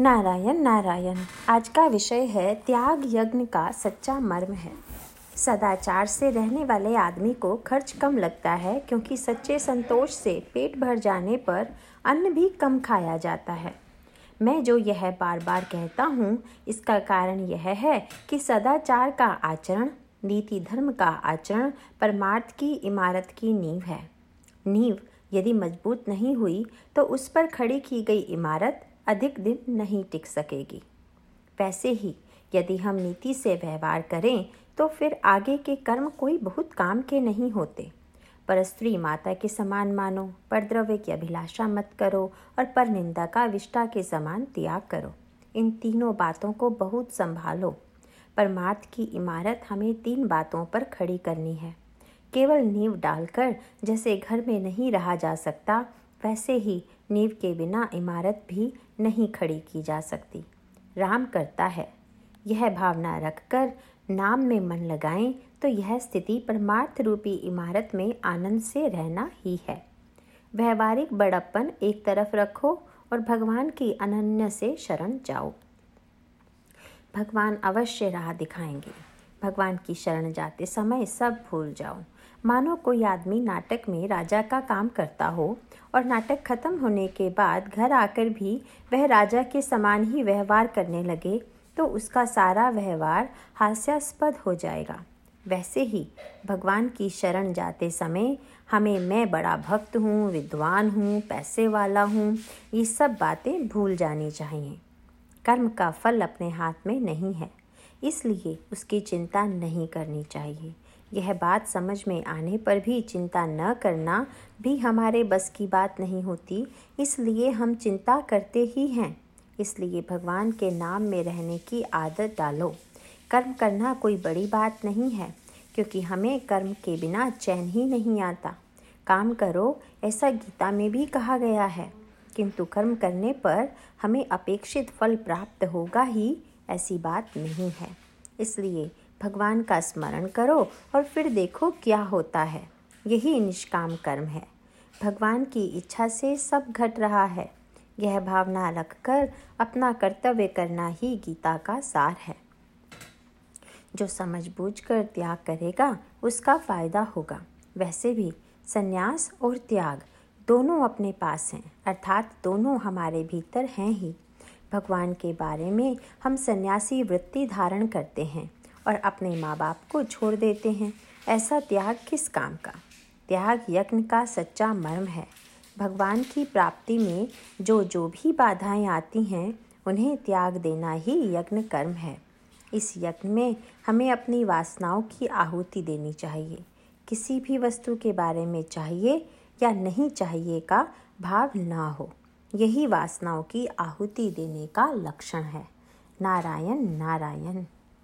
नारायण नारायण। आज का विषय है, त्याग यज्ञ का सच्चा मर्म है। सदाचार से रहने वाले आदमी को खर्च कम लगता है, क्योंकि सच्चे संतोष से पेट भर जाने पर अन्न भी कम खाया जाता है। मैं जो यह बार बार कहता हूँ, इसका कारण यह है कि सदाचार का आचरण, नीति धर्म का आचरण, परमार्थ की इमारत की नींव है। नींव यदि मज़बूत नहीं हुई तो उस पर खड़ी की गई इमारत अधिक दिन नहीं टिक सकेगी। वैसे ही, यदि हम नीति से व्यवहार करें तो फिर आगे के कर्म कोई बहुत काम के नहीं होते। पर स्त्री माता के समान मानो पर द्रव्य की अभिलाषा मत करो और पर निंदा का विष्टा के समान त्याग करो। इन तीनों बातों को बहुत संभालो। परमार्थ की इमारत हमें तीन बातों पर खड़ी करनी है। केवल नींव डालकर, जैसे घर में नहीं रहा जा सकता वैसे ही नींव के बिना इमारत भी नहीं खड़ी की जा सकती। राम करता है। यह भावना रखकर नाम में मन लगाएँ तो यह स्थिति परमार्थ रूपी इमारत में आनंद से रहना ही है। व्यवहारिक बड़प्पन एक तरफ़ रखो और भगवान की अनन्य से शरण जाओ। भगवान अवश्य राह दिखाएँगे। भगवान की शरण जाते समय सब भूल जाओ। मानो कोई आदमी नाटक में राजा का काम करता हो और नाटक खत्म होने के बाद घर आकर भी वह राजा के समान ही व्यवहार करने लगे तो उसका सारा व्यवहार हास्यास्पद हो जाएगा। वैसे ही भगवान की शरण जाते समय हमें मैं बड़ा भक्त हूँ, विद्वान हूँ, पैसे वाला हूँ, ये सब बातें भूल जानी चाहिए। कर्म का फल अपने हाथ में नहीं है, इसलिए उसकी चिंता नहीं करनी चाहिए। यह बात समझ में आने पर भी चिंता न करना भी हमारे बस की बात नहीं होती। इसलिए हम चिंता करते ही हैं। इसलिए भगवान के नाम में रहने की आदत डालो। कर्म करना कोई बड़ी बात नहीं है, क्योंकि हमें कर्म के बिना चैन ही नहीं आता। काम करो, ऐसा गीता में भी कहा गया है। किंतु कर्म करने पर हमें अपेक्षित फल प्राप्त होगा ही, ऐसी बात नहीं है। इसलिए भगवान का स्मरण करो और फिर देखो क्या होता है। यही निष्काम कर्म है। भगवान की इच्छा से सब घट रहा है। यह भावना रखकर अपना कर्तव्य करना ही गीता का सार है। जो समझ बूझ कर त्याग करेगा, उसका फ़ायदा होगा। वैसे भी संन्यास और त्याग दोनों अपने पास हैं, अर्थात दोनों हमारे भीतर हैं ही। भगवान के बारे में हम सन्यासी वृत्ति धारण करते हैं। और अपने माँ बाप को छोड़ देते हैं। ऐसा त्याग किस काम का? त्याग यज्ञ का सच्चा मर्म है। भगवान की प्राप्ति में जो जो भी बाधाएँ आती हैं, उन्हें त्याग देना ही यज्ञ कर्म है। इस यज्ञ में हमें अपनी वासनाओं की आहुति देनी चाहिए। किसी भी वस्तु के बारे में चाहिए या नहीं चाहिए का भाव ना हो। यही वासनाओं की आहुति देने का लक्षण है। नारायण नारायण।